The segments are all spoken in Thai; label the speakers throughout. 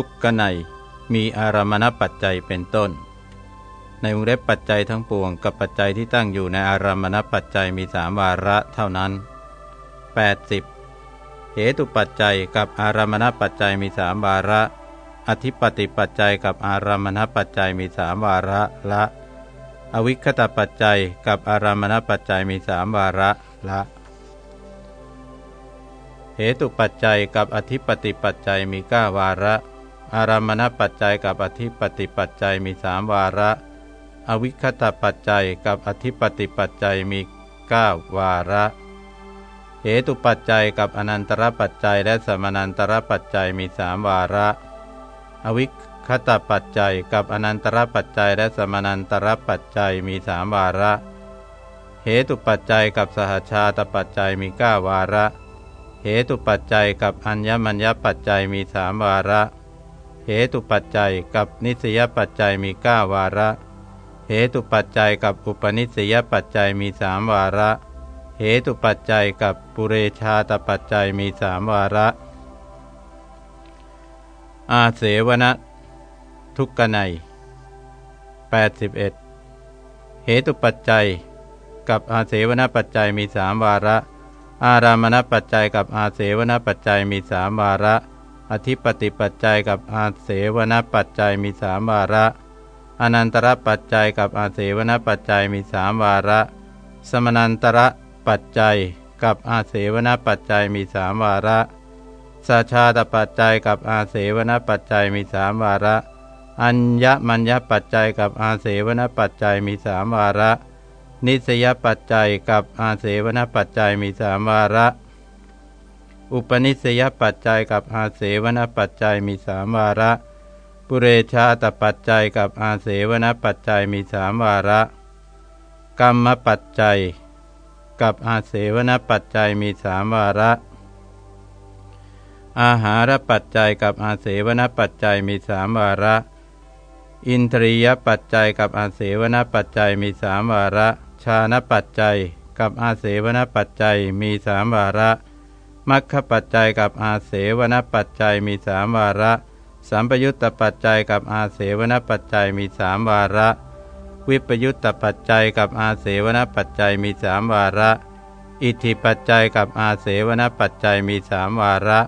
Speaker 1: ทุกขไนมีอารมณปัจจัยเป็นต้น ในวงเล็บปัจจัยทั้งปวงกับปัจจัยที่ตั้งอยู่ในอารมณปัจจัยมีสามวาระเท่านั้น 80เหตุปัจจัยกับอารมณปัจจัยมีสามวาระ อธิปติปัจจัยกับอารมณปัจจัยมีสามวาระละ อวิคตปัจจัยกับอารมณปัจจัยมีสามวาระละเหตุปัจจัยกับอธิปติปัจจัยมีก้าวาระ อารามณปัจจัยกับอธิปติปัจจัยมีสามวาระ อวิคตปัจจัยกับอธิปติปัจจัยมีเก้าวาระเหตุปัจจัยกับอนันตรปัจจัยและสมนันตรปัจจัยมีสามวาระ อวิคตปัจจัยกับอนันตรปัจจัยและสมนันตรปัจจัยมีสามวาระ เหตุปัจจัยกับสหชาตปัจจัยมีเก้าวาระ เหตุปัจจัยกับอัญญมัญญปัจจัยมีสามวาระ เหตุปัจจัยกับนิสยปัจจัยมีเก้าวาระ เหตุปัจจัยกับอุปนิสยปัจจัยมีสามวาระ เหตุปัจจัยกับปุเรชาตปัจจัยมีสามวาระ อาเสวนะทุกขไน81 เหตุปัจจัย กับอาเสวนปัจจัยมีสามวาระ อารามณปัจจัยกับอาเสวนปัจจัยมีสามวาระ อธิปติปัจจัยกับอาเสวนปัจจัยมีสามวาระ อนันตรปัจจัยกับอาเสวนปัจจัยมีสามวาระ สมนันตระปัจจัยกับอาเสวนปัจจัยมีสามวาระสาชาตปัจจัยกับอาเสวนปัจจัยมีสามวาระ อัญญมัญญปัจจัยกับอาเสวนปัจจัยมีสามวาระ นิสยปัจจัยกับอาเสวนปัจจัยมีสามวาระ อุปนิสยปัจจัยกับอาเสวนปัจจัยมีสามวาระ ปุเรชาตปัจจัยกับอาเสวนปัจจัยมีสามวาระ กรรมปัจจัย กับอาเสวนปัจจัยมีสามวาระ อาหารปัจจัยกับอาเสวนปัจจัยมีสามวาระ อินทรียปัจจัยกับอาเสวนปัจจัยมีสามวาระ ชานปัจจัย กับอาเสวนปัจจัยมีสามวาระ มัคคปัจจัยกับอาเสวนปัจจัยมีสามวาระ สัมปยุตตปัจจัยกับอาเสวนปัจจัยมีสามวาระ วิปยุตตปัจจัยกับอาเสวนปัจจัยมีสามวาระ อิทธิปัจจัยกับอาเสวนปัจจัยมีสามวาระ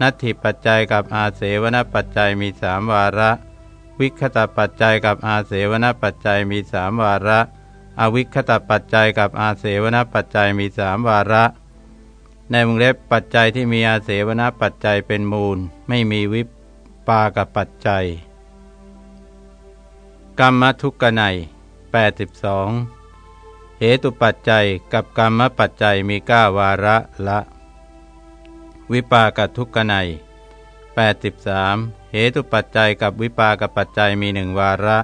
Speaker 1: นัตถิปัจจัยกับอาเสวนปัจจัยมีสามวาระ วิคตปัจจัยกับอาเสวนปัจจัยมีสามวาระ อวิคตปัจจัยกับอาเสวนปัจจัยมีสามวาระ ในวงเล็บปัจจัยที่มีอาเสวนปัจจัยเป็นมูล ไม่มีวิปปากับปัจจัย กรรมทุกขไน82 เหตุปัจจัยกับกรรมปัจจัยมีก้าวาระละ วิปากทุกขไน83 เหตุปัจจัยกับวิปากปัจจัยมีหนึ่งวาระ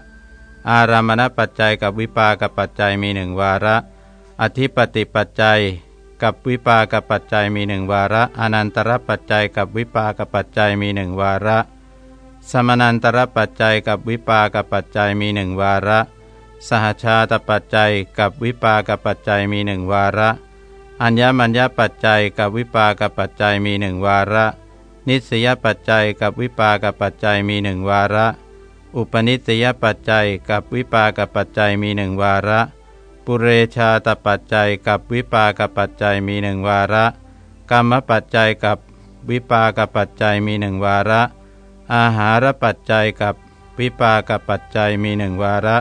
Speaker 1: อารามณปัจจัยกับวิปากปัจจัยมีหนึ่งวาระ อธิปติปัจจัย กับวิปากปัจจัยมีหนึ่งวาระ อนันตรปัจจัยกับวิปากปัจจัยมีหนึ่งวาระ สมนันตรปัจจัยกับวิปากปัจจัยมีหนึ่งวาระ สหชาตปัจจัยกับวิปากปัจจัยมีหนึ่งวาระ อัญญมัญญปัจจัยกับวิปากปัจจัยมีหนึ่งวาระ นิสยปัจจัยกับวิปากปัจจัยมีหนึ่งวาระ อุปนิสยปัจจัยกับวิปากปัจจัยมีหนึ่งวาระ ปุเรชาตปัจจัยกับวิปากปัจจัยมีหนึ่งวาระ กรรมปัจจัยกับวิปากปัจจัยมีหนึ่งวาระ อาหารปัจจัยกับวิปากปัจจัยมีหนึ่งวาระ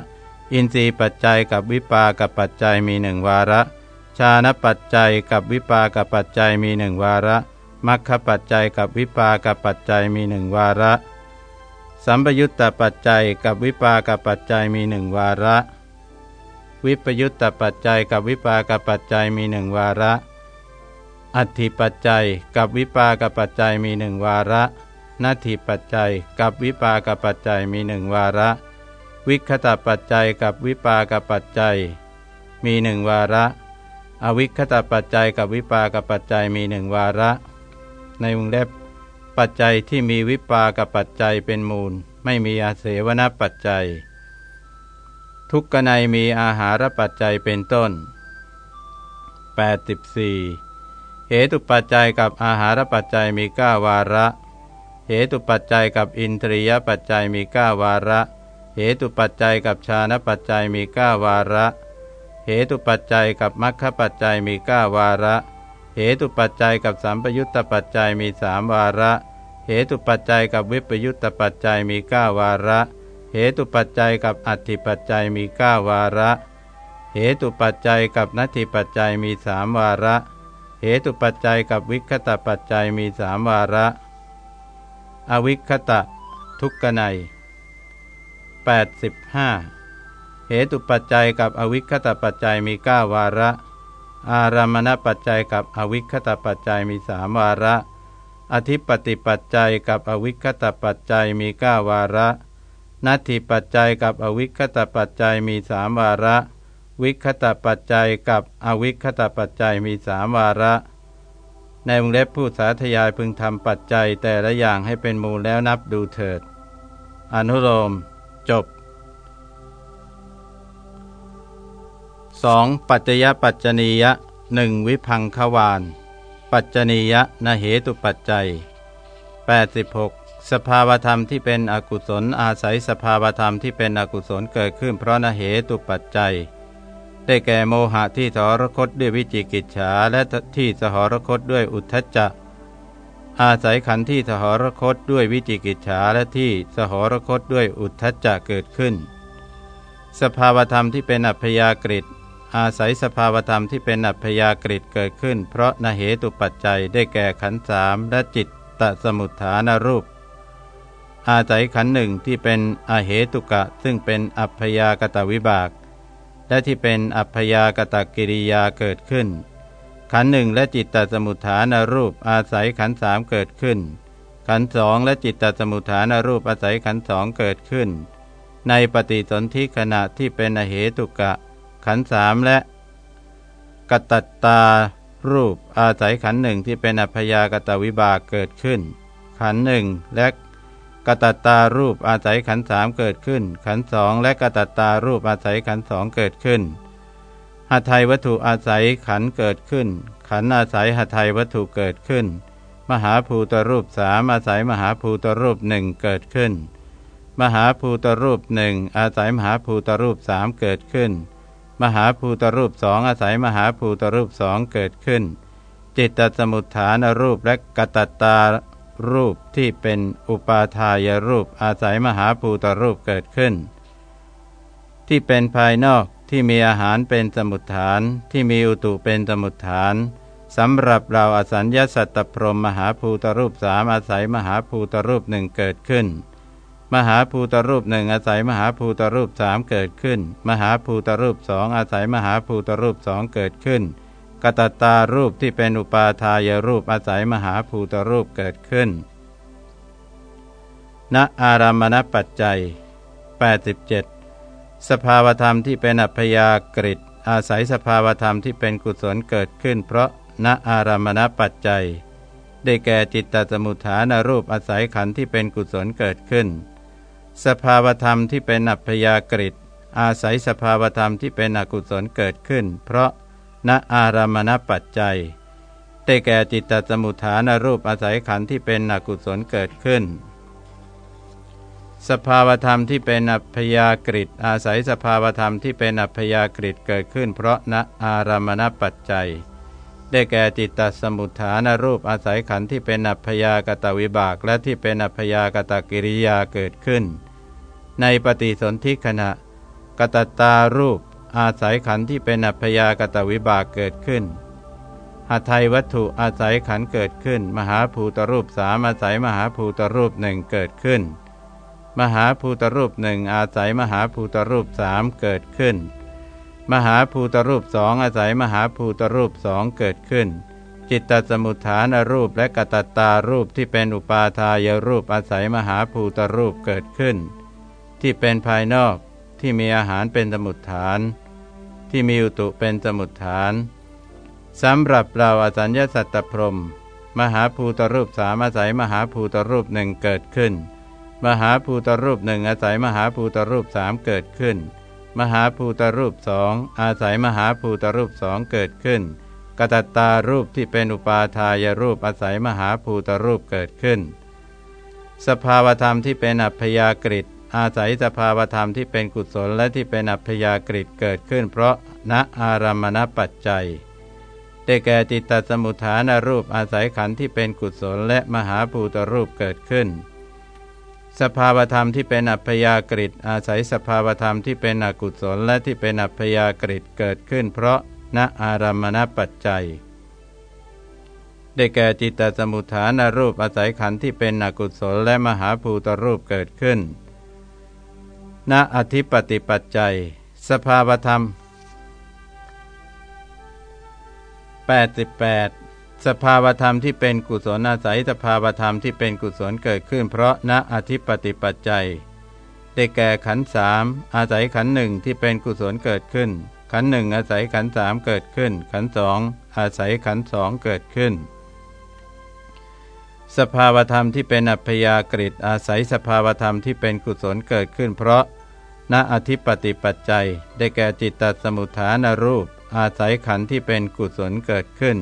Speaker 1: อินทรีย์ปัจจัยกับวิปากปัจจัยมีหนึ่งวาระ ชาณปัจจัยกับวิปากปัจจัยมีหนึ่งวาระมัคคปัจจัยกับวิปากปัจจัยมีหนึ่งวาระ สัมปยุตตปัจจัยกับวิปากปัจจัยมีหนึ่งวาระ วิปยุตตปัจจัยกับวิปากปัจจัยมีหนึ่งวาระ อัตถิปัจจัยกับวิปากปัจจัยมีหนึ่งวาระนัตถิปัจจัยกับวิปากปัจจัยมีหนึ่งวาระ วิคตปัจจัยกับวิปากปัจจัย มีหนึ่งวาระ อวิคตปัจจัยกับวิปากปัจจัยมีหนึ่งวาระ ในวงเล็บปัจจัยที่มีวิปากับปัจจัยเป็นมูล ไม่มีอาเสวนปัจจัย ทุกขในมีอาหารปัจจัยเป็นต้น 84 เหตุปัจจัยกับอาหารปัจจัยมีก้าวาระ เหตุปัจจัยกับอินทรียปัจจัยมีก้าวาระ เหตุปัจจัยกับชานะปัจจัยมีก้าวาระ เหตุปัจจัยกับมัคคปัจจัยมีก้าวาระ เหตุปัจจัยกับสัมปยุตตปัจจัยมีสามวาระ เหตุปัจจัยกับวิปยุตตปัจจัยมีก้าวาระ เหตุปัจจัยกับอัตถิปัจจัยมีเก้าวาระ เหตุปัจจัยกับนัตถิปัจจัยมีสามวาระ เหตุปัจจัยกับวิคตปัจจัยมีสามวาระ อวิคตะ ทุกขไน85 เหตุปัจจัยกับอวิคตปัจจัยมีเก้าวาระ อารามณปัจจัยกับอวิคตปัจจัยมีสามวาระ อธิปติปัจจัยกับอวิคตปัจจัยมีเก้าวาระ นัตถิปัจจัยกับอวิคตปัจจัยมีสามวาระ วิคตปัจจัยกับอวิคตปัจจัยมีสามวาระ ในวงเล็บผู้สาธยายพึงทำปัจจัยแต่ละอย่างให้เป็นมูลแล้วนับดูเถิด อนุโลม จบ 2. ปัจจยปัจจนียะหนึ่งวิพังควาน ปัจจนียะนเหตุปัจจัย 86. สภาวธรรมที่เป็นอกุศลอาศัยสภาวธรรมที่เป็นอกุศลเกิดขึ้นเพราะนเหตุปัจจัย ได้แก่โมหะที่สหรคตด้วยวิจิกิจฉาและที่สหรคตด้วยอุทธัจจะ อาศัยขันธ์ที่สหรคตด้วยวิจิกิจฉาและที่สหรคตด้วยอุทธัจจะเกิดขึ้น สภาวธรรมที่เป็นอัพยากฤิอาศัยสภาวธรรมที่เป็นอัพยากฤิเกิดขึ้น เพราะนเหตุปัจจัยได้แก่ขันธ์สามและจิตตสมุทฐานรูป อาศัยขันหนึ่งที่เป็นอเหตุกะ ซึ่งเป็นอัพยากตวิบาก และที่เป็นอัพยากตกิริยาเกิดขึ้น ขันหนึ่งและจิตตสมุทฐานรูปอาศัยขันสามเกิดขึ้น ขันสองและจิตตสมุทฐานรูปอาศัยขันสองเกิดขึ้น ในปฏิสนธิขณะที่เป็นอเหตุกะ ขันสามและกตัตตารูปอาศัยขันหนึ่งที่เป็นอัพยากตวิบากเกิดขึ้น ขันหนึ่งและ กตัตตารูปอาศัยขันสามเกิดขึ้น ขันสองและกตัตตารูปอาศัยขันสองเกิดขึ้นหาไทยวัตถุอาศัยขันเกิดขึ้น ขันอาศัยหาไทยวัตถุเกิดขึ้น มหาภูตรูปสามอาศัยมหาภูตรูปหนึ่งเกิดขึ้น มหาภูตรูปหนึ่งอาศัยมหาภูตรูปสามเกิดขึ้น มหาภูตรูปสองอาศัยมหาภูตรูปสองเกิดขึ้น จิตตสมุทฐานรูปและกตัตตา รูปที่เป็นอุปาทายรูปอาศัยมหาภูตรูปเกิดขึ้น ที่เป็นภายนอกที่มีอาหารเป็นสมุทฐาน ที่มีอุตุเป็นสมุทฐานสำหรับเราอสัญญาสัตตพรมมหาภูตรูปสามอาศัยมหาภูตรูปหนึ่งเกิดขึ้น มหาภูตรูปหนึ่งอาศัยมหาภูตรูปสามเกิดขึ้น มหาภูตรูปสองอาศัยมหาภูตรูปสองเกิดขึ้น กตตารูปที่เป็นอุปาทายรูปอาศัยมหาภูตรูปเกิดขึ้น ณอารามณปัจจัย 87 สภาวธรรมที่เป็นอัพยากฤิอาศัยสภาวธรรมที่เป็นกุศลเกิดขึ้น เพราะณอารามณปัจจัย ได้แก่จิตตสมุทฐานรูปอาศัยขันธ์ที่เป็นกุศลเกิดขึ้น สภาวธรรมที่เป็นอัพยากฤิอาศัยสภาวธรรมที่เป็นอกุศลเกิดขึ้น เพราะ ณอารามณปัจจัยได้แก่จิตตสมุทฐานรูปอาศัยขันธ์ที่เป็นอกุศลเกิดขึ้น สภาวธรรมที่เป็นอัพยากฤิอาศัยสภาวธรรมที่เป็นอัพยากฤิเกิดขึ้น เพราะณอารามณปัจจัย ได้แก่จิตตสมุทฐานรูปอาศัยขันธ์ที่เป็นอัพยากตวิบากและที่เป็นอัพยากตกิริยาเกิดขึ้น ในปฏิสนธิขณะกตตารูป อาศัยขันธ์ที่เป็นอัพยากตวิบากเกิดขึ้นหาไทยวัตถุอาศัยขันเกิดขึ้น มหาภูตรูปสามอาศัยมหาภูตรูปหนึ่งเกิดขึ้น มหาภูตรูปหนึ่งอาศัยมหาภูตรูปสามเกิดขึ้น มหาภูตรูปสองอาศัยมหาภูตรูปสองเกิดขึ้น จิตตสมุทฐานรูปและกตตารูปที่เป็นอุปาทายรูปอาศัยมหาภูตรูปเกิดขึ้น ที่เป็นภายนอกที่มีอาหารเป็นสมุดฐาน ที่มีอุตุเป็นสมุดฐานสำหรับเราอสัญญาสัตตพรม มหาภูตรูปสามอาศัยมหาภูตรูปหนึ่งเกิดขึ้น มหาภูตรูปหนึ่งอาศัยมหาภูตรูปสามเกิดขึ้น มหาภูตรูปสองอาศัยมหาภูตรูปสองเกิดขึ้นกตัตตารูปที่เป็นอุปาทายรูปอาศัยมหาภูตรูปเกิดขึ้น สภาวธรรมที่เป็นอัพยากฤิ อาศัยสภาวธรรมที่เป็นกุศลและที่เป็นอัพยากฤิเกิดขึ้น เพราะณอารามณปัจจัยได้แก่จิตตสมุทฐานรูปอาศัยขันธ์ที่เป็นกุศลและมหาภูตรูปเกิดขึ้น สภาวธรรมที่เป็นอัพยากฤิอาศัยสภาวธรรมที่เป็นอกุศลและที่เป็นอัพยากฤิเกิดขึ้น เพราะณอารามณปัจจัยได้แก่จิตตสมุทฐานรูปอาศัยขันธ์ที่เป็นอกุศลและมหาภูตรูปเกิดขึ้น ณอธิปติปัจจัย สภาวธรรม 88 สภาวธรรมที่เป็นกุศลอาศัยสภาวธรรมที่เป็นกุศลเกิดขึ้น เพราะณอธิปติปัจจัย ได้แก่ขันสามอาศัยขันหนึ่งที่เป็นกุศลเกิดขึ้น ขันหนึ่งอาศัยขันสามเกิดขึ้น ขันสองอาศัยขันสองเกิดขึ้นสภาวธรรมที่เป็นอัพยากฤิอาศัยสภาวธรรมที่เป็นกุศลเกิดขึ้น เพราะ ณอธิปติปัจจัย ได้แก่จิตตสมุทฐานรูป อาศัยขันธ์ที่เป็นกุศลเกิดขึ้น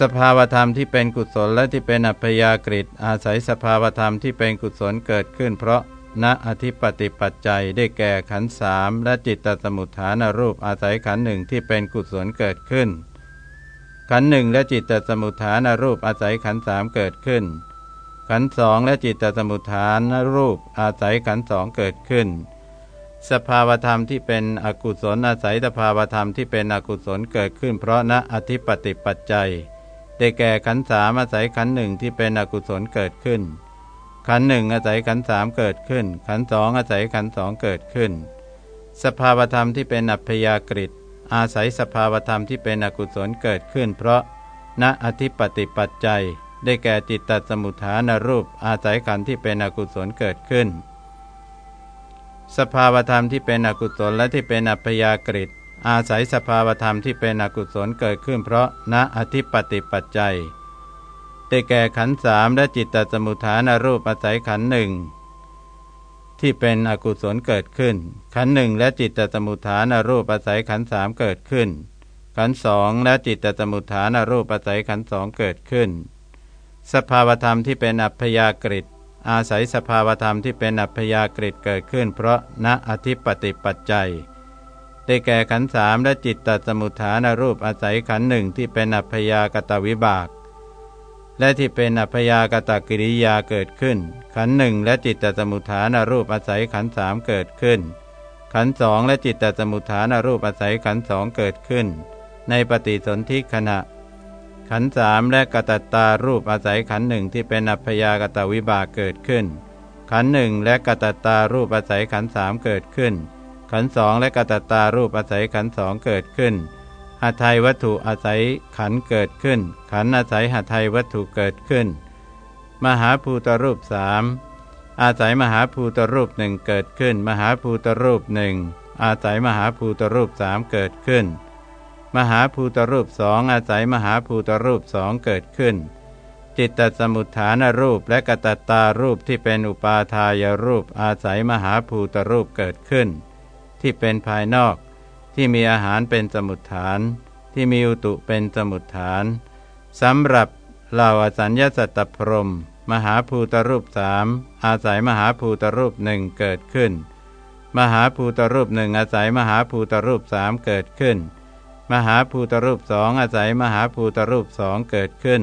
Speaker 1: สภาวธรรมที่เป็นกุศลและที่เป็นอัพยากฤิอาศัยสภาวธรรมที่เป็นกุศลเกิดขึ้น เพราะณอธิปติปัจจัยได้แก่ขันธ์สามและจิตตสมุทฐานรูป อาศัยขันธ์หนึ่งที่เป็นกุศลเกิดขึ้น ขันธ์หนึ่งและจิตตสมุทฐานรูปอาศัยขันธ์สามเกิดขึ้น ขันธ์สองและจิตตสมุทฐานรูปอาศัยขันธ์สองเกิดขึ้น สภาวธรรมที่เป็นอกุศลอาศัยสภาวธรรมที่เป็นอกุศลเกิดขึ้น เพราะณอธิปติปัจจัย ได้แก่ขันสามอาศัยขันหนึ่งที่เป็นอกุศลเกิดขึ้น ขันหนึ่งอาศัยขันสามเกิดขึ้น ขันสองอาศัยขันสองเกิดขึ้น สภาวธรรมที่เป็นอัพยากฤิอาศัยสภาวธรรมที่เป็นอกุศลเกิดขึ้น เพราะณอธิปติปัจจัย ได้แก่จิตตสมุทฐานรูปอาศัยขันที่เป็นอกุศลเกิดขึ้น สภาวธรรมที่เป็นอกุศลและที่เป็นอัพยากฤิอาศัยสภาวธรรมที่เป็นอกุศลเกิดขึ้นเพราะณอธิปติปัจจัยได้แก่ขันสามและจิตตสมุทฐานรูปอาศัยขันหนึ่งที่เป็นอกุศลเกิดขึ้น ขันหนึ่งและจิตตสมุทฐานรูปอาศัยขันสามเกิดขึ้น ขันสองและจิตตสมุทฐานรูปอาศัยขันสองเกิดขึ้น สภาวธรรมที่เป็นอัพยากฤิ อาศัยสภาวธรรมที่เป็นอัพยากฤิเกิดขึ้น เพราะณอธิปติปัจจัยได้แก่ขันสามและจิตตสมุทฐานรูปอาศัยขันหนึ่งที่เป็นอัพยากตวิบาก และที่เป็นอัพยากตกิริยาเกิดขึ้น ขันหนึ่งและจิตตสมุทฐานรูปอาศัยขันสามเกิดขึ้น ขันสองและจิตตสมุทฐานรูปอาศัยขันสองเกิดขึ้น ในปฏิสนธิขณะ ขันสามและกตตารูปอาศัยขันหนึ่งที่เป็นอัพยากตวิบากเกิดขึ้น ขันหนึ่งและกตตารูปอาศัยขันสามเกิดขึ้น ขันสองและกตตารูปอาศัยขันสองเกิดขึ้นหทัยวัตถุอาศัยขันเกิดขึ้น ขันอาศัยหทัยวัตถุเกิดขึ้น มหาภูตรูปสามอาศัยมหาภูตรูปหนึ่งเกิดขึ้น มหาภูตรูปหนึ่งอาศัยมหาภูตรูปสามเกิดขึ้น มหาภูตรูปสองอาศัยมหาภูตรูปสองเกิดขึ้น จิตตสมุทฐานรูปและกตตารูปที่เป็นอุปาทายรูปอาศัยมหาภูตรูปเกิดขึ้น ที่เป็นภายนอก ที่มีอาหารเป็นสมุดฐาน ที่มีอุตุเป็นสมุดฐานสำหรับเหล่าอสัญญาสัตตพรมมหาภูตรูปสามอาศัยมหาภูตรูปหนึ่งเกิดขึ้น มหาภูตรูปหนึ่งอาศัยมหาภูตรูปสามเกิดขึ้น มหาภูตรูปสองอาศัยมหาภูตรูปสองเกิดขึ้น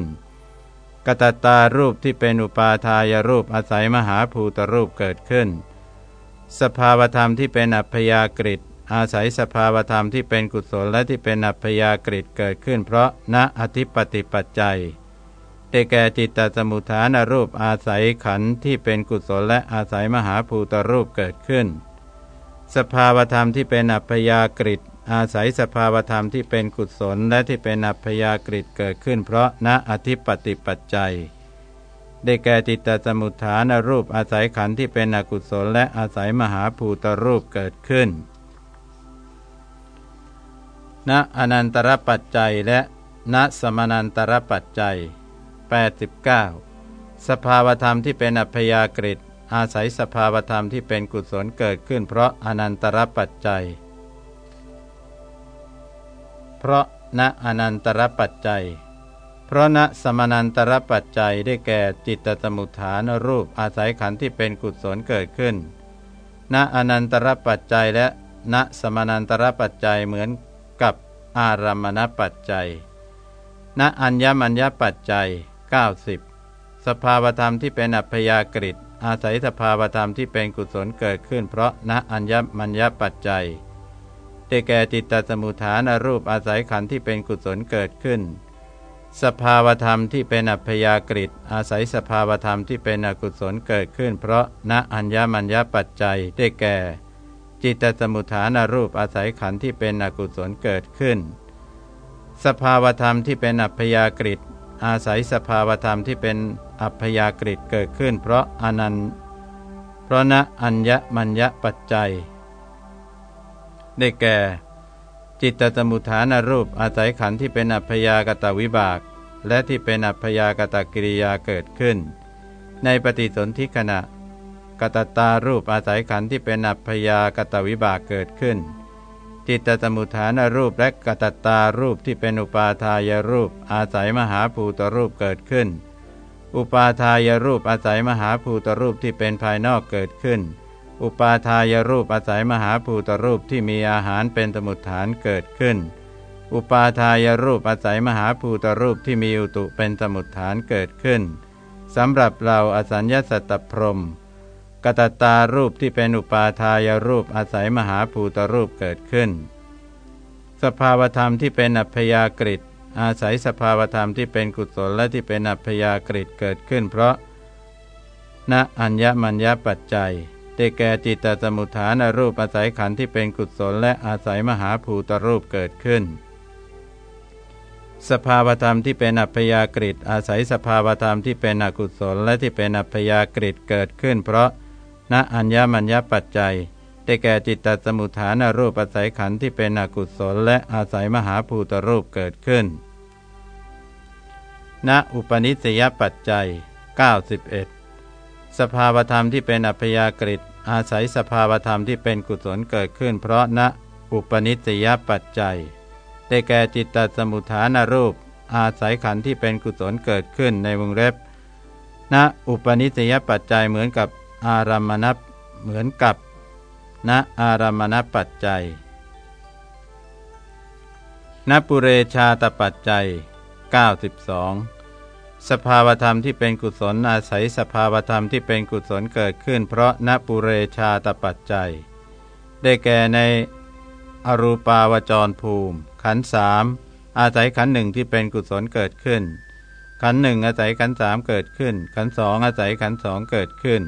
Speaker 1: กตตารูปที่เป็นอุปาทายรูปอาศัยมหาภูตรูปเกิดขึ้น สภาวธรรมที่เป็นอัพยากฤิอาศัยสภาวธรรมที่เป็นกุศลและที่เป็นอัพยากฤิเกิดขึ้น เพราะณอธิปติปัจจัยได้แก่จิตตสมุทฐานรูปอาศัยขันธ์ที่เป็นกุศลและอาศัยมหาภูตรูปเกิดขึ้น สภาวธรรมที่เป็นอัพยากฤิ อาศัยสภาวธรรมที่เป็นกุศลและที่เป็นอัพยากฤิเกิดขึ้น เพราะณอธิปติปัจจัย ได้แก่จิตตสมุทฐานรูปอาศัยขันธ์ที่เป็นอกุศล และอาศัยมหาภูตรูปเกิดขึ้น ณอนันตรปัจจัยและณสมนันตรปัจจัย 89 สภาวธรรมที่เป็นอัพยากฤิอาศัยสภาวธรรมที่เป็นกุศลเกิดขึ้น เพราะอนันตรปัจจัย เพราะณอนันตรปัจจัย เพราะณสมนันตรปัจจัยได้แก่จิตตมุทฐานรูปอาศัยขันธ์ที่เป็นกุศลเกิดขึ้น ณอนันตรปัจจัยและณสมนันตรปัจจัยเหมือนกับอารามณปัจจัย ณอัญญมัญญปัจจัย 90 สภาวธรรมที่เป็นอัพยากฤิอาศัยสภาวธรรมที่เป็นกุศลเกิดขึ้น เพราะณอัญญมัญญปัจจัย ได้แก่จิตตสมุทฐานรูปอาศัยขันธ์ที่เป็นกุศลเกิดขึ้น สภาวธรรมที่เป็นอัพยากฤิอาศัยสภาวธรรมที่เป็นอกุศลเกิดขึ้น เพราะณอัญญมัญญปัจจัยได้แก่ จิตตสมุทฐานรูปอาศัยขันธ์ที่เป็นอกุศลเกิดขึ้น สภาวธรรมที่เป็นอัพยากฤิอาศัยสภาวธรรมที่เป็นอัพยากฤิเกิดขึ้น เพราะอนันต์เพราะณอัญญมัญญปัจจัย ได้แก่ จิตตสมุทฐานรูปอาศัยขันธ์ที่เป็นอัพยากตวิบาก และที่เป็นอัพยากตกิริยาเกิดขึ้น ในปฏิสนธิขณะ กตตารูปอาศัยขันธ์ที่เป็นอัพยากตวิบากเกิดขึ้น จิตตสมุทฐานรูปและกตตารูปที่เป็นอุปาทายรูป อาศัยมหาภูตรูปเกิดขึ้น อุปาทายรูปอาศัยมหาภูตรูปที่เป็นภายนอกเกิดขึ้น อุปาทายรูปอาศัยมหาภูตรูปที่มีอาหารเป็นสมุทฐานเกิดขึ้น อุปาทายรูปอาศัยมหาภูตรูปที่มีอุตุเป็นสมุทฐานเกิดขึ้นสำหรับเราอสัญญาสัตตพรมกตตารูปที่เป็นอุปาทายรูปอาศัยมหาภูตรูปเกิดขึ้น สภาวธรรมที่เป็นอัพยากฤิอาศัยสภาวธรรมที่เป็นกุศลและที่เป็นอัพยากฤิเกิดขึ้น เพราะณอัญญมัญญปัจจัย ได้แก่จิตตสมุทฐานรูปอาศัยขันธ์ที่เป็นกุศลและอาศัยมหาภูตรูปเกิดขึ้น สภาวธรรมที่เป็นอัพยากฤิอาศัยสภาวธรรมที่เป็นอกุศลและที่เป็นอัพยากฤิเกิดขึ้น เพราะณอัญญมัญญปัจจัยได้แก่จิตตสมุทฐานรูปอาศัยขันธ์ที่เป็นอกุศลและอาศัยมหาภูตรูปเกิดขึ้น ณอุปนิสยปัจจัย 91 สภาวธรรมที่เป็นอัพยากฤิอาศัยสภาวธรรมที่เป็นกุศลเกิดขึ้น เพราะณอุปนิสยปัจจัย ได้แก่จิตตสมุทฐานรูป อาศัยขันธ์ที่เป็นกุศลเกิดขึ้นในวงเล็บณอุปนิสยปัจจัยเหมือนกับอารามณเหมือนกับณอารามณปัจจัยณปุเรชาตปัจจัย 92 สภาวธรรมที่เป็นกุศลอาศัยสภาวธรรมที่เป็นกุศลเกิดขึ้น เพราะนปุเรชาตปัจจัย ได้แก่ในอรูปาวจรภูมิ ขันสามอาศัยขันหนึ่งที่เป็นกุศลเกิดขึ้น ขันหนึ่งอาศัยขันสามเกิดขึ้น ขันสองอาศัยขันสองเกิดขึ้น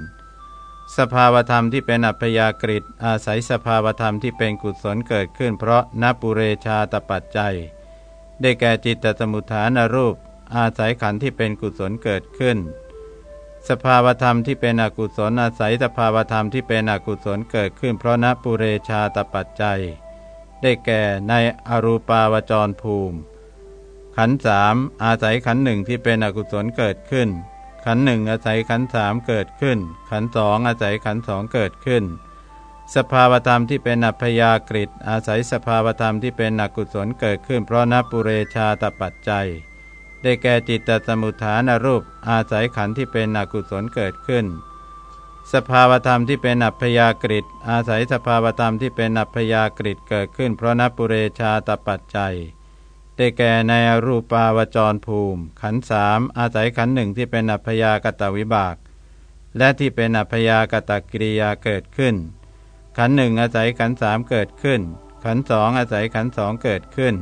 Speaker 1: สภาวธรรมที่เป็นอัพยากฤิอาศัยสภาวธรรมที่เป็นกุศลเกิดขึ้น เพราะนปุเรชาตปัจจัย ได้แก่จิตตสมุทฐานรูป อาศัยขันธ์ที่เป็นกุศลเกิดขึ้น สภาวธรรมที่เป็นอกุศลอาศัยสภาวธรรมที่เป็นอกุศลเกิดขึ้น เพราะนปุเรชาตปัจจัย ได้แก่ในอรูปาวจรภูมิ ขันสามอาศัยขันหนึ่งที่เป็นอกุศลเกิดขึ้น ขันหนึ่งอาศัยขันสามเกิดขึ้น ขันสองอาศัยขันสองเกิดขึ้นสภาวธรรมที่เป็นอัพยากฤิอาศัยสภาวธรรมที่เป็นอกุศลเกิดขึ้น เพราะนปุเรชาตปัจจัย ได้แก่จิตตสมุทฐานรูปอาศัยขันธ์ที่เป็นอกุศลเกิดขึ้น สภาวธรรมที่เป็นอัพยากฤิอาศัยสภาวธรรมที่เป็นอัพยากฤิเกิดขึ้น เพราะนับปุเรชาตปัจจัย ได้แก่ในรูปาวจรภูมิ ขันธ์สามอาศัยขันธ์หนึ่งที่เป็นอัพยากตวิบาก และที่เป็นอัพยากตกิริยาเกิดขึ้น ขันธ์หนึ่งอาศัยขันธ์สามเกิดขึ้น ขันธ์สองอาศัยขันธ์สองเกิดขึ้น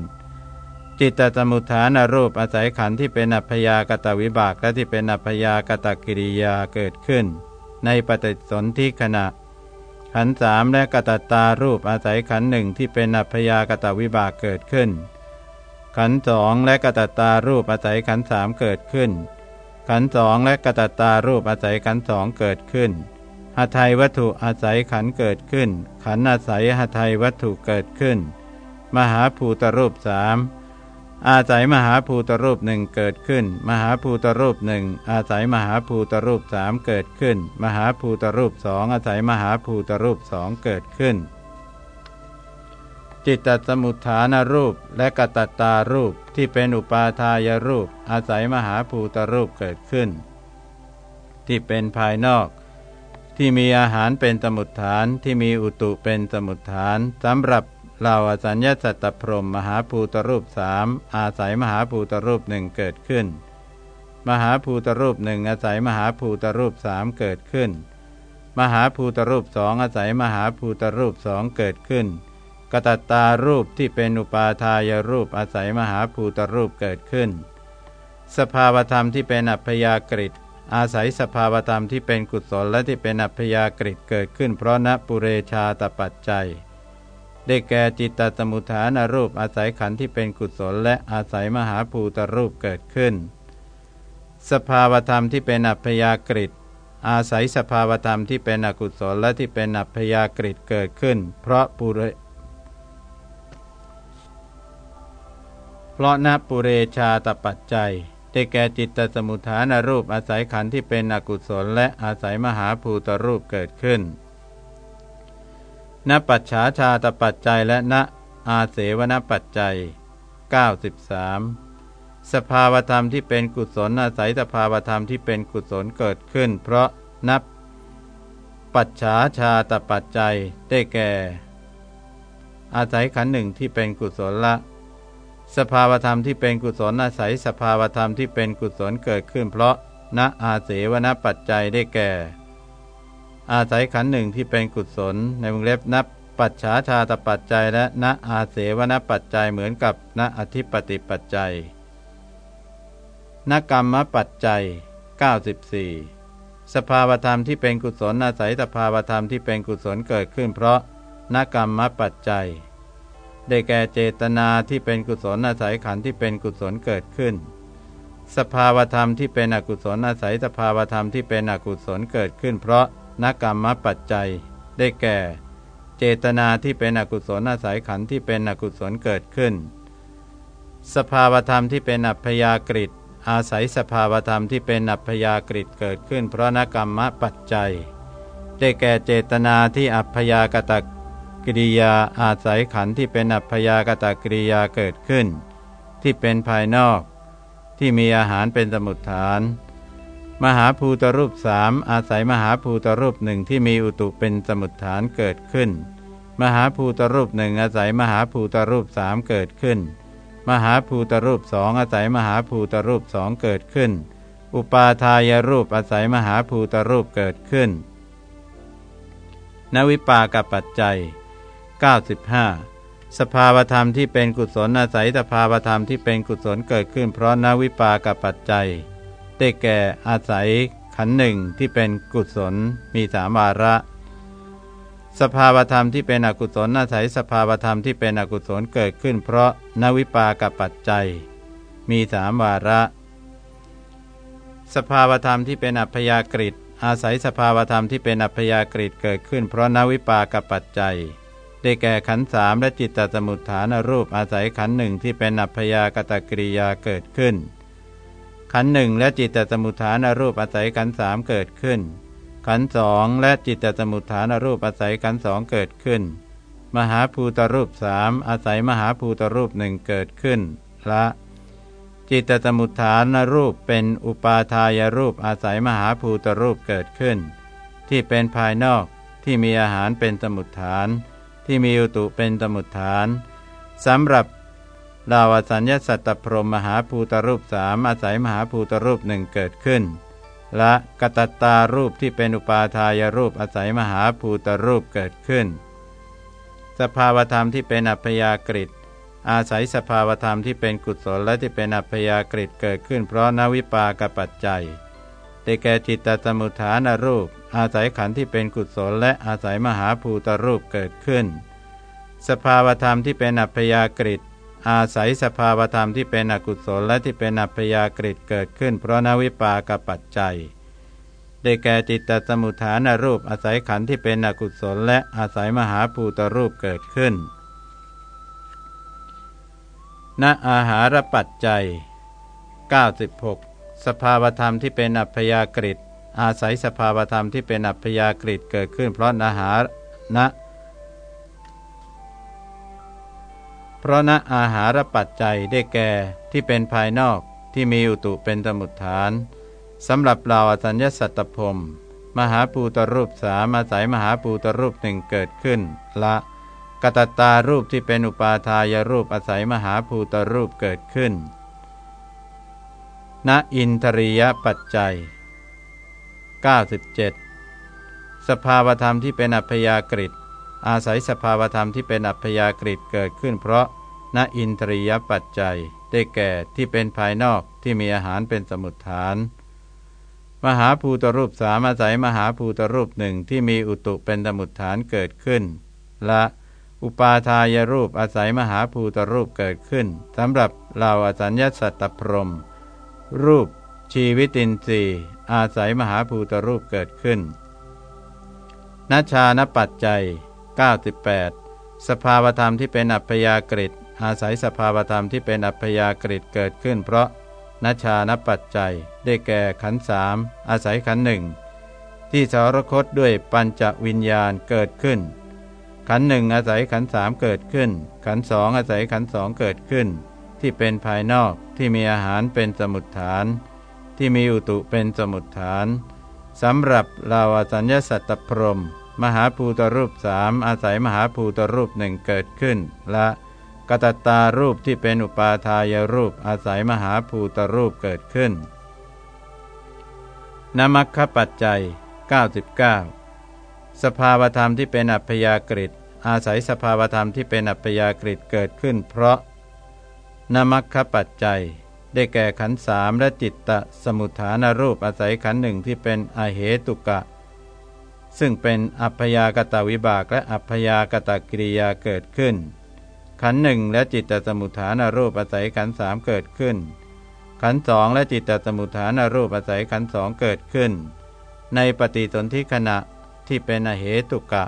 Speaker 1: จิตตสมุทฐานรูปอาศัยขันธ์ที่เป็นอัพยากตวิบากและที่เป็นอัพยากตกิริยาเกิดขึ้น ในปฏิสนธิขณะ ขันธ์สามและกตตารูปอาศัยขันธ์หนึ่งที่เป็นอัพยากตวิบากเกิดขึ้น ขันธ์สองและกตตารูปอาศัยขันธ์สามเกิดขึ้น ขันธ์สองและกตตารูปอาศัยขันธ์สองเกิดขึ้นหทัยวัตถุอาศัยขันธ์เกิดขึ้น ขันธ์อาศัยหทัยวัตถุเกิดขึ้น มหาภูตรูปสาม อาศัยมหาภูตรูปหนึ่งเกิดขึ้น มหาภูตรูปหนึ่งอาศัยมหาภูตรูปสามเกิดขึ้น มหาภูตรูปสองอาศัยมหาภูตรูปสองเกิดขึ้น จิตตสมุทฐานรูปและกตัตตารูปที่เป็นอุปาทายรูป อาศัยมหาภูตรูปเกิดขึ้น ที่เป็นภายนอก ที่มีอาหารเป็นสมุทฐานที่มีอุตุเป็นสมุทฐานสำหรับ เหล่าอสัญญาสัตตพรมมหาภูตรูปสามอาศัยมหาภูตรูปหนึ่งเกิดขึ้น มหาภูตรูปหนึ่งอาศัยมหาภูตรูปสามเกิดขึ้น มหาภูตรูปสองอาศัยมหาภูตรูปสองเกิดขึ้น กตัตตารูปที่เป็นอุปาทายรูปอาศัยมหาภูตรูปเกิดขึ้น สภาวธรรมที่เป็นอัพยากฤิอาศัยสภาวธรรมที่เป็นกุศลและที่เป็นอัพยากฤิเกิดขึ้น เพราะนปุเรชาตปัจจัย ได้แก่จิตตสมุทฐานรูปอาศัยขันธ์ที่เป็นกุศล และอาศัยมหาภูตรูปเกิดขึ้น สภาวธรรมที่เป็นอัพยากฤิอาศัยสภาวธรรมที่เป็นอกุศลและที่เป็นอัพยากฤิเกิดขึ้น เพราะปุเรเพราะนปุเรชาตปัจจัยได้แก่จิตตสมุทฐานรูปอาศัยขันธ์ที่เป็นอกุศล และอาศัยมหาภูตรูปเกิดขึ้น นปัจฉาชาตปัจจัยและณอาเสวนปัจจัย 93 สภาวธรรมที่เป็นกุศลอาศัยสภาวธรรมที่เป็นกุศลเกิดขึ้น เพราะนับปัจฉาชาตปัจจัยได้แก่ อาศัยขันหนึ่งที่เป็นกุศลละ สภาวธรรมที่เป็นกุศลอาศัยสภาวธรรมที่เป็นกุศลเกิดขึ้น เพราะณอาเสวนปัจจัยได้แก่ อาศัยขันหนึ่งที่เป็นกุศลในวงเล็บนับปัจฉาชาตปัจจัยและณอาเสวนปัจจัยเหมือนกับณอธิปติปัจจัยนกรรมปัจจัย 94 สภาวธรรมที่เป็นกุศลอาศัยสภาวธรรมที่เป็นกุศลเกิดขึ้น เพราะนกรรมปัจจัย ได้แก่เจตนาที่เป็นกุศลอาศัยขันธ์ที่เป็นกุศลเกิดขึ้น สภาวธรรมที่เป็นอกุศลอาศัยสภาวธรรมที่เป็นอกุศลเกิดขึ้น เพราะ นักกรรมปัจจัย ได้แก่ เจตนาที่เป็นอกุศลอาศัยขันธ์ที่เป็นอกุศลเกิดขึ้น สภาวธรรมที่เป็นอัพยากฤิอาศัยสภาวธรรมที่เป็นอัพยากฤิเกิดขึ้น เพราะนักกรรมปัจจัย ได้แก่เจตนาที่อัพยากตกิริยาอาศัยขันธ์ที่เป็นอัพยากตกิริยาเกิดขึ้น ที่เป็นภายนอก ที่มีอาหารเป็นสมุทฐาน มหาภูตรูปสามอาศัยมหาภูตรูปหนึ่งที่มีอุตุเป็นสมุทฐานเกิดขึ้น มหาภูตรูปหนึ่งอาศัยมหาภูตรูปสามเกิดขึ้น มหาภูตรูปสองอาศัยมหาภูตรูปสองเกิดขึ้น อุปาทายรูปอาศัยมหาภูตรูปเกิดขึ้น นวิปากับปัจจัย 95 สภาวธรรมที่เป็นกุศลอาศัยสภาวธรรมที่เป็นกุศลเกิดขึ้น เพราะนวิปากับปัจจัย ได้แก่อาศัยขันหนึ่งที่เป็นกุศลมีสามวาระ สภาวธรรมที่เป็นอกุศลอาศัยสภาวธรรมที่เป็นอกุศลเกิดขึ้น เพราะนวิปากปัจจัย มีสามวาระ สภาวธรรมที่เป็นอัพยากฤิอาศัยสภาวธรรมที่เป็นอัพยากฤิเกิดขึ้น เพราะนวิปากปัจจัย ได้แก่ขันสามและจิตตสมุทฐานรูปอาศัยขันหนึ่งที่เป็นอัพยากตกริยาเกิดขึ้น ขันหนึ่งและจิตตสมุทฐานรูปอาศัยขันสามเกิดขึ้น ขันสองและจิตตสมุทฐานรูปอาศัยขันสองเกิดขึ้น มหาภูตรูปสามอาศัยมหาภูตรูปหนึ่งเกิดขึ้นละจิตตสมุทฐานรูปเป็นอุปาทายรูปอาศัยมหาภูตรูปเกิดขึ้น ที่เป็นภายนอกที่มีอาหารเป็นสมุทฐาน ที่มีอุตุเป็นสมุทฐานสำหรับ ดาวสัญญาสัตตพรมมหาภูตรูปสามอาศัยมหาภูตรูปหนึ่งเกิดขึ้น และกตัตตารูปที่เป็นอุปาทายรูปอาศัยมหาภูตรูปเกิดขึ้น สภาวธรรมที่เป็นอัพยากฤิอาศัยสภาวธรรมที่เป็นกุศลและที่เป็นอัพยากฤิเกิดขึ้น เพราะนวิปากปัจจัยได้แก่จิตตสมุทฐานรูป อาศัยขันธ์ที่เป็นกุศลและอาศัยมหาภูตรูปเกิดขึ้น สภาวธรรมที่เป็นอัพยากฤิ อาศัยสภาวธรรมที่เป็นอกุศลและที่เป็นอัพยากฤิเกิดขึ้น เพราะนวิปากปัจจัย ได้แก่จิตตสมุทฐานรูปอาศัยขันธ์ที่เป็นอกุศล และอาศัยมหาภูตรูปเกิดขึ้น ณอาหารปัจจัย 96 สภาวธรรมที่เป็นอัพยากฤิอาศัยสภาวธรรมที่เป็นอัพยากฤิเกิดขึ้น เพราะนาหานะ เพราะณอาหารปัจจัยได้แก่ที่เป็นภายนอกที่มีอุตุเป็นสมุดฐานสำหรับเราอสัญญสัตตพรมมหาภูตรูปสามอาศัยมหาภูตรูปหนึ่งเกิดขึ้น ละกตตารูปที่เป็นอุปาทายรูปอาศัยมหาภูตรูปเกิดขึ้น ณอินทรียปัจจัย 97 สภาวธรรมที่เป็นอัพยากฤิ อาศัยสภาวธรรมที่เป็นอัพยากฤิเกิดขึ้น เพราะณอินทรียปัจจัย ได้แก่ที่เป็นภายนอกที่มีอาหารเป็นสมุดฐาน มหาภูตรูปสามอาศัยมหาภูตรูปหนึ่งที่มีอุตุเป็นสมุดฐานเกิดขึ้น และอุปาทายรูปอาศัยมหาภูตรูปเกิดขึ้นสำหรับเราอสัญญาสัตตพรม รูปชีวิตินทรีย์อาศัยมหาภูตรูปเกิดขึ้นนัชานปัจจัย 98 สภาวธรรมที่เป็นอัพยากฤิอาศัยสภาวธรรมที่เป็นอัพยากฤิเกิดขึ้น เพราะนัชานปัจจัย ได้แก่ขันสามอาศัยขันหนึ่งที่สารคตด้วยปัญจวิญญาณเกิดขึ้น ขันหนึ่งอาศัยขันสามเกิดขึ้น ขันสองอาศัยขันสองเกิดขึ้น ที่เป็นภายนอกที่มีอาหารเป็นสมุดฐาน ที่มีอุตุเป็นสมุดฐานสำหรับเราอสัญญาสัตตพรม มหาภูตรูปสามอาศัยมหาภูตรูปหนึ่งเกิดขึ้น และกตตารูปที่เป็นอุปาทายรูปอาศัยมหาภูตรูปเกิดขึ้นนมัคคปัจจัย 99 สภาวธรรมที่เป็นอัพยากฤิอาศัยสภาวธรรมที่เป็นอัพยากฤิเกิดขึ้น เพราะนมัคคปัจจัย ได้แก่ขันสามและจิตตสมุทฐานรูปอาศัยขันหนึ่งที่เป็นอเหตุกะ ซึ่งเป็นอัพยากตวิบากและอัพยากตกิริยาเกิดขึ้น ขันหนึ่งและจิตตสมุทฐานรูปอาศัยขันสามเกิดขึ้น ขันสองและจิตตสมุทฐานรูปอาศัยขันสองเกิดขึ้น ในปฏิสนธิขณะที่เป็นอเหตุกะ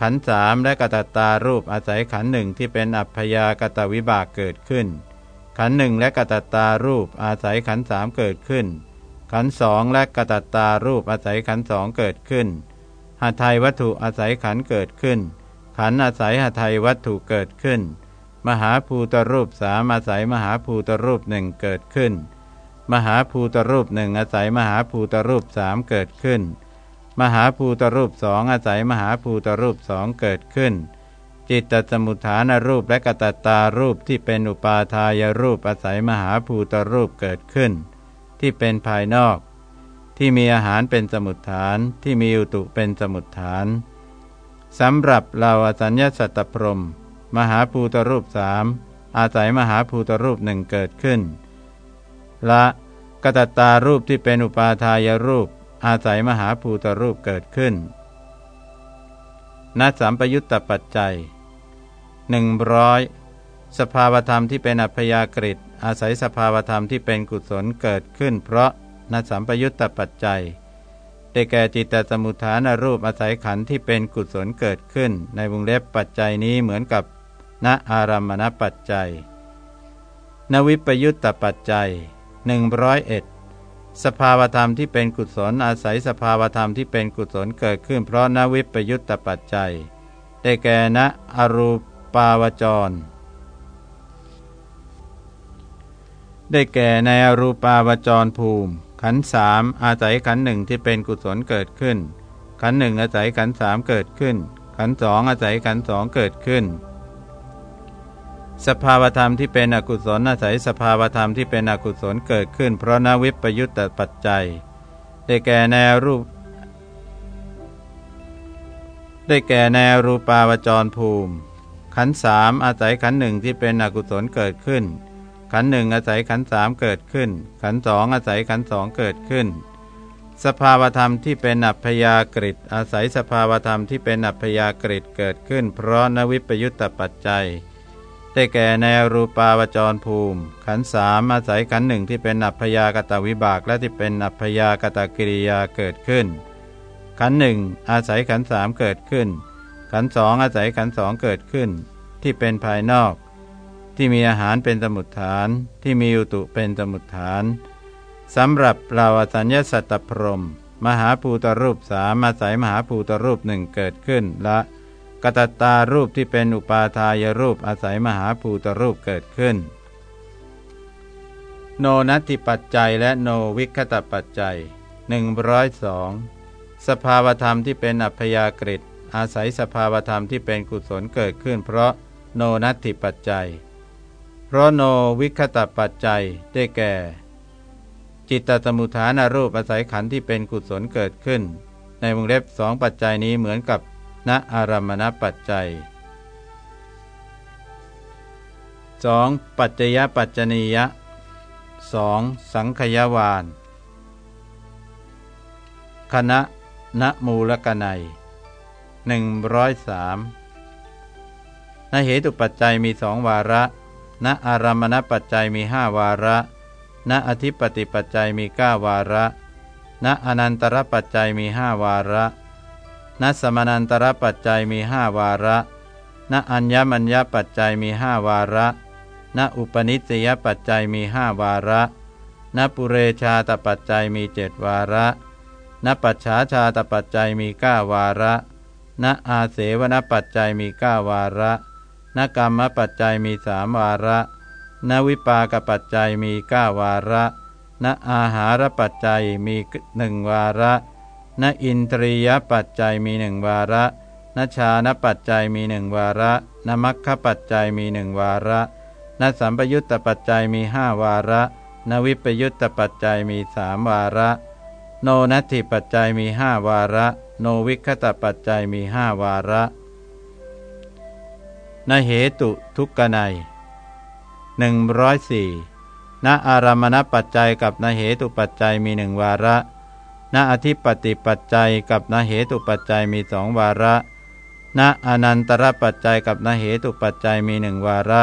Speaker 1: ขันสามและกตตารูปอาศัยขันหนึ่งที่เป็นอัพยากตวิบากเกิดขึ้น ขันหนึ่งและกตตารูปอาศัยขันสามเกิดขึ้น ขันสองและกตตารูปอาศัยขันสองเกิดขึ้นหาไทยวัตถุอาศัยขันเกิดขึ้น ขันอาศัยหทัยวัตถุเกิดขึ้น มหาภูตรูปสามอาศัยมหาภูตรูปหนึ่งเกิดขึ้น มหาภูตรูปหนึ่งอาศัยมหาภูตรูปสามเกิดขึ้น มหาภูตรูปสองอาศัยมหาภูตรูปสองเกิดขึ้น จิตตสมุทฐานรูปและกตตารูปที่เป็นอุปาทายรูปอาศัยมหาภูตรูปเกิดขึ้น ที่เป็นภายนอก ที่มีอาหารเป็นสมุทฐาน ที่มีอุตุเป็นสมุทฐานสำหรับเราอสัญญาสัตตพรม มหาภูตรูปสามอาศัยมหาภูตรูปหนึ่งเกิดขึ้น ละกตตารูปที่เป็นอุปาทายรูป อาศัยมหาภูตรูปเกิดขึ้นนัสัมปยุตตปัจจัยหนึ่งร้อยสภาวธรรมที่เป็นอัพยากฤิ อาศัยสภาวธรรมที่เป็นกุศลเกิดขึ้น เพราะนสัมปยุตตปัจจัยได้แก่จิตตสมุทฐานรูปอาศัยขันธ์ที่เป็นกุศลเกิดขึ้น ในวงเล็บปัจจัยนี้เหมือนกับณอารามณปัจจัย นวิปยุตตปัจจัย101 สภาวธรรมที่เป็นกุศลอาศัยสภาวธรรมที่เป็นกุศลเกิดขึ้น เพราะนวิปยุตตปัจจัย ได้แก่ณอรูปาวจร ได้แก่ในอรูปาวจรภูมิ ขันสามอาศัยขันหนึ่งที่เป็นกุศลเกิดขึ้น ขันหนึ่งอาศัยขันสามเกิดขึ้น ขันสองอาศัยขันสองเกิดขึ้น สภาวธรรมที่เป็นอกุศลอาศัยสภาวธรรมที่เป็นอกุศลเกิดขึ้น เพราะนวิปยุตตปัจจัย ได้แก่แนวรูป ได้แก่แนวรูปาวจรภูมิ ขันสามอาศัยขันหนึ่งที่เป็นอกุศลเกิดขึ้น ขันหนึ่งอาศัยขันสามเกิดขึ้น ขันสองอาศัยขันสองเกิดขึ้น สภาวธรรมที่เป็นอัพยากฤิอาศัยสภาวธรรมที่เป็นอัพยากฤิเกิดขึ้น เพราะนวิปยุตตปัจจัยได้แก่ในรูปาวจรภูมิ ขันสามอาศัยขันหนึ่งที่เป็นอัพยากตวิบากและที่เป็นอัพยากตกิริยาเกิดขึ้น ขันหนึ่งอาศัยขันสามเกิดขึ้น ขันสองอาศัยขันสองเกิดขึ้น ที่เป็นภายนอก ที่มีอาหารเป็นสมุดฐาน ที่มีอุตุเป็นสมุดฐานสำหรับเราสัญญาสัตตพรม มหาภูตรูปสามอาศัยมหาภูตรูปหนึ่งเกิดขึ้นและกตตารูปที่เป็นอุปาทายรูปอาศัยมหาภูตรูปเกิดขึ้น โนนัตติปัจจัยและโนวิคตปัจจัย102 สภาวธรรมที่เป็นอัพยากฤิอาศัยสภาวธรรมที่เป็นกุศลเกิดขึ้น เพราะโนนัตติปัจจัย เพราะโนวิคตปัจจัยได้แก่ จิตตสมุทฐานรูปอาศัยขันธ์ที่เป็นกุศลเกิดขึ้น ในวงเล็บสองปัจจัยนี้เหมือนกับณอารมณปัจจัย 2. ปัจจยปัจจนียะ 2. สังขยาวานคณะณมูลกนัย103นเหตุปัจจัยมีสองวาระ ณอารามณปัจจัยมีห้าวาระ ณอธิปติปัจจัยมีเก้าวาระ ณอนันตรปัจจัยมีห้าวาระ ณสมนันตรปัจจัยมีห้าวาระ ณอัญญมัญญปัจจัยมีห้าวาระ ณอุปนิสยปัจจัยมีห้าวาระ ณปุเรชาตปัจจัยมีเจ็ดวาระ ณปัจฉาชาตปัจจัยมีเก้าวาระ ณอาเสวนปัจจัยมีเก้าวาระ ณกรรมปัจจัยมีสามวาระณวิปากปัจจัยมีเก้าวาระณอาหารปัจจัยมีหนึ่งวาระณอินทรียปัจจัยมีหนึ่งวาระณชานปัจจัยมีหนึ่งวาระณมัคคปัจจัยมีหนึ่งวาระณสัมปยุตตปัจจัยมีห้าวาระณวิปยุตตปัจจัยมีสามวาระ โนนัตถิปัจจัยมีห้าวาระ โนวิคตปัจจัยมีห้าวาระ นเหตุทุกกนัยหนึ่งร้อยสี่ณอารามณปัจจัยกับนเหตุปัจจัยมีหนึ่งวาระ ณอธิปติปัจจัยกับนเหตุปัจจัยมีสองวาระ ณอนันตรปัจจัยกับนเหตุปัจจัยมีหนึ่งวาระ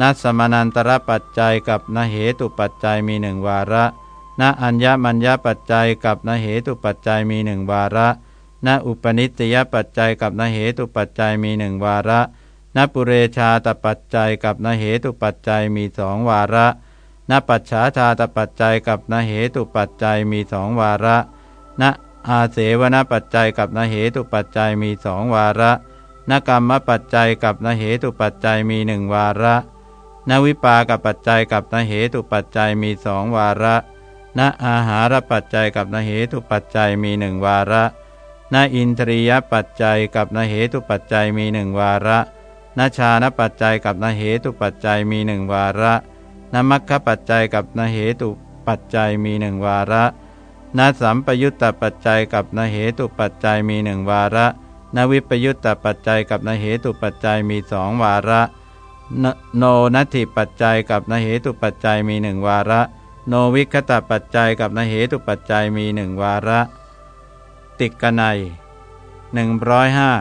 Speaker 1: ณสมานันตรปัจจัยกับนเหตุปัจจัยมีหนึ่งวาระ ณอัญญมัญญปัจจัยกับนเหตุปัจจัยมีหนึ่งวาระ ณอุปนิสตยปัจจัยกับนเหตุปัจจัยมีหนึ่งวาระ ณปุเรชาตปัจจัยกับนเหตุปัจจัยมีสองวาระณปัจฉาชาตปัจจัยกับนเหตุปัจจัยมีสองวาระณอาเสวนปัจจัยกับนเหตุปัจจัยมีสองวาระณกรรมปัจจัยกับนเหตุปัจจัยมีหนึ่งวาระณวิปากปัจจัยกับนเหตุปัจจัยมีสองวาระณอาหารปัจจัยกับนเหตุปัจจัยมีหนึ่งวาระณอินทรียปัจจัยกับนเหตุปัจจัยมีหนึ่งวาระ ณชานปัจจัยกับนาเหตุปัจจัยมีหนึ่งวาระณมัคคปัจจัยกับนาเหตุปัจจัยมีหนึ่งวาระณสัมปยุตตปัจจัยกับนาเหตุปัจจัยมีหนึ่งวาระณวิปยุตตปัจจัยกับนาเหตุปัจจัยมีสองวาระโนนัตถิปัจจัยกับนาเหตุปัจจัยมีหนึ่งวาระ โนวิคตปัจจัยกับนาเหตุปัจจัยมีหนึ่งวาระ ติกนัยหนึ่งร้อยห้า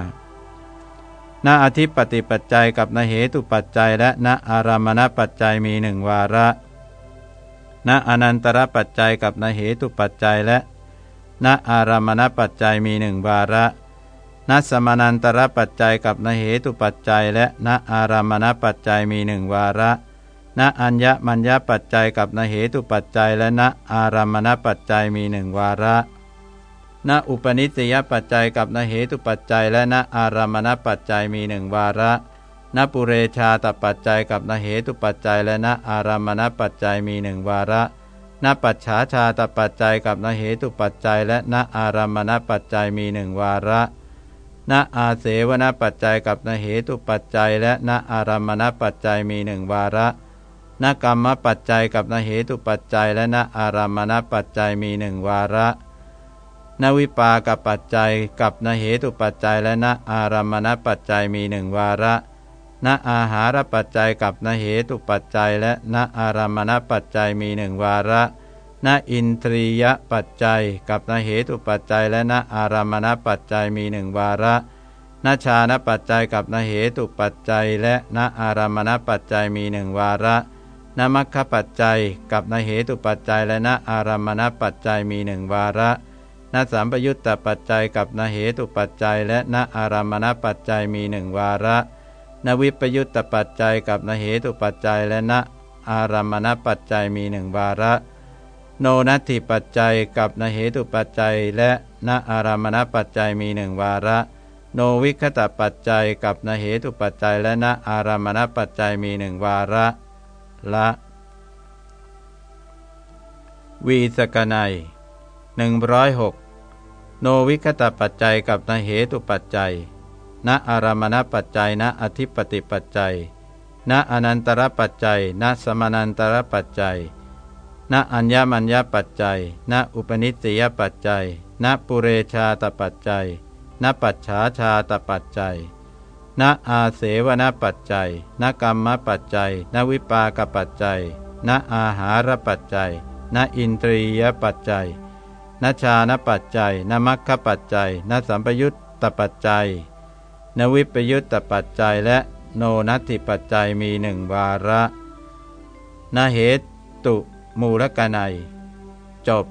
Speaker 1: ณอธิปติปัจจัยกับนเหตุปัจจัย และณอารามณปัจจัยมีหนึ่งวาระ ณอนันตรปัจจัยกับนเหตุปัจจัยและณอารามณปัจจัยมีหนึ่งวาระณสมานันตรปัจจัยกับนเหตุปัจจัย และณอารามณปัจจัยมีหนึ่งวาระ ณอัญญมัญญปัจจัยกับนเหตุปัจจัย และณอารามณปัจจัยมีหนึ่งวาระ ณอุปนิสยปัจจัยกับนเหตุปัจจัย และณอารามณปัจจัยมีหนึ่งวาระณปุเรชาตปัจจัยกับนเหตุปัจจัย และณอารามณปัจจัยมีหนึ่งวาระณปัจฉาชาตปัจจัยกับนเหตุปัจจัย และณอารามณปัจจัยมีหนึ่งวาระณอาเสวนปัจจัยกับนเหตุปัจจัย และณอารามณปัจจัยมีหนึ่งวาระนกรรมปัจจัยกับนเหตุปัจจัย และนอารามณปัจจัยมีหนึ่งวาระ นวิปากปัจจัยกับนเหตุปัจจัยและนอารามณปัจจัยมีหนึ่งวาระนอาหารปัจจัยกับนเหตุปัจจัยและนอารามณปัจจัยมีหนึ่งวาระนอินทรียปัจจัย กับนเหตุปัจจัย และนอารามณปัจจัยมีหนึ่งวาระนชานปัจจัยกับนเหตุปัจจัย และนอารามณปัจจัยมีหนึ่งวาระนมัคคปัจจัย กับนเหตุปัจจัย และนอารามณปัจจัยมีหนึ่งวาระ นสามปยุตตปัจจัยกับนเหตุปัจจัย และนอารามณปัจจัยมีหนึ่งวาระนวิปยุตตปัจจัยกับนเหตุปัจจัยและนอารามณปัจจัยมีหนึ่งวาระ โนนัตถิปัจจัยกับนเหตุปัจจัย และนอารามณปัจจัยมีหนึ่งวาระ โนวิคตปัจจัยกับนเหตุปัจจัย และนอารามณปัจจัยมีหนึ่งวาระละวีสกนัยหนึ่งร้อยหก โนวิคตปัจจัยกับนเหตุปัจจัย ณอารามณปัจจัย ณอธิปติปัจจัย ณอนันตรปัจจัย ณสมานันตรปัจจัย ณอัญญมัญญปัจจัย ณอุปนิสัยปัจจัย ณปุเรชาตปัจจัย ณปัจฉาชาตปัจจัย ณอาเสวนปัจจัย ณกรรมปัจจัย ณวิปากปัจจัย ณอาหารปัจจัย ณอินทรียปัจจัย นชานปัจจัยนมัคคปัจจัยนสัมปยุตตปัจจัย นวิปยุตตปัจจัย และโนนัตถิปัจจัยมีหนึ่งวาระ นเหตุมูลกนัย จบ